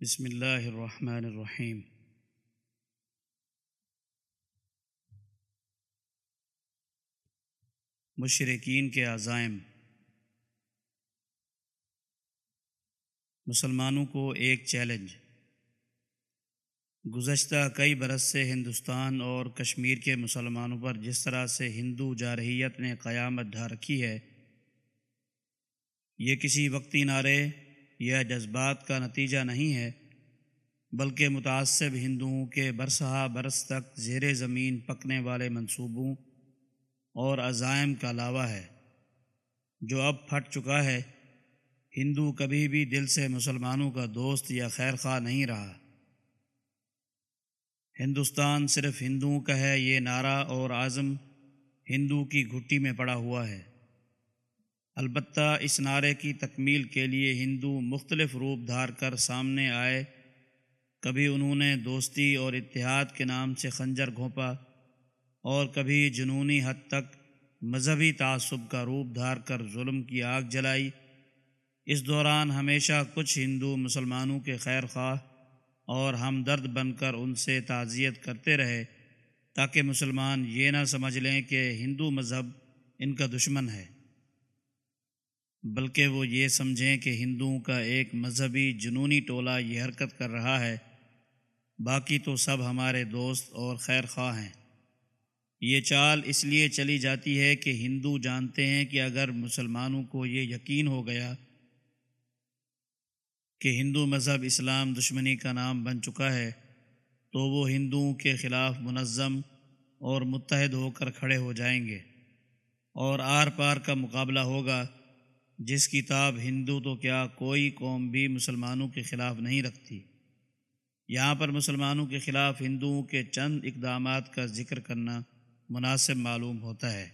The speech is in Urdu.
بسم اللہ الرحمن الرحیم۔ مشرقین کے عزائم۔ مسلمانوں کو ایک چیلنج۔ گزشتہ کئی برس سے ہندوستان اور کشمیر کے مسلمانوں پر جس طرح سے ہندو جارحیت نے قیامت ڈھا رکھی ہے، یہ کسی وقتی نعرے یا جذبات کا نتیجہ نہیں ہے، بلکہ متعصب ہندوؤں کے برسہ برس تک زیر زمین پکنے والے منصوبوں اور عزائم کا لاوا ہے۔ جو اب پھٹ چکا ہے، ہندو کبھی بھی دل سے مسلمانوں کا دوست یا خیر خواہ نہیں رہا۔ ہندوستان صرف ہندوؤں کا ہے، یہ نعرہ اور عزم ہندو کی گھٹی میں پڑا ہوا ہے۔ البتہ اس نعرے کی تکمیل کے لیے ہندو مختلف روپ دھار کر سامنے آئے۔ کبھی انہوں نے دوستی اور اتحاد کے نام سے خنجر گھونپا اور کبھی جنونی حد تک مذہبی تعصب کا روپ دھار کر ظلم کی آگ جلائی۔ اس دوران ہمیشہ کچھ ہندو مسلمانوں کے خیر خواہ اور ہمدرد بن کر ان سے تعزیت کرتے رہے تاکہ مسلمان یہ نہ سمجھ لیں کہ ہندو مذہب ان کا دشمن ہے۔ بلکہ وہ یہ سمجھیں کہ ہندوؤں کا ایک مذہبی جنونی ٹولہ یہ حرکت کر رہا ہے، باقی تو سب ہمارے دوست اور خیر خواہ ہیں۔ یہ چال اس لیے چلی جاتی ہے کہ ہندو جانتے ہیں کہ اگر مسلمانوں کو یہ یقین ہو گیا کہ ہندو مذہب اسلام دشمنی کا نام بن چکا ہے، تو وہ ہندوؤں کے خلاف منظم اور متحد ہو کر کھڑے ہو جائیں گے اور آر پار کا مقابلہ ہوگا۔ جس کی تاب ہندو تو کیا کوئی قوم بھی مسلمانوں کے خلاف نہیں رکھتی؟ یہاں پر مسلمانوں کے خلاف ہندوؤں کے چند اقدامات کا ذکر کرنا مناسب معلوم ہوتا ہے۔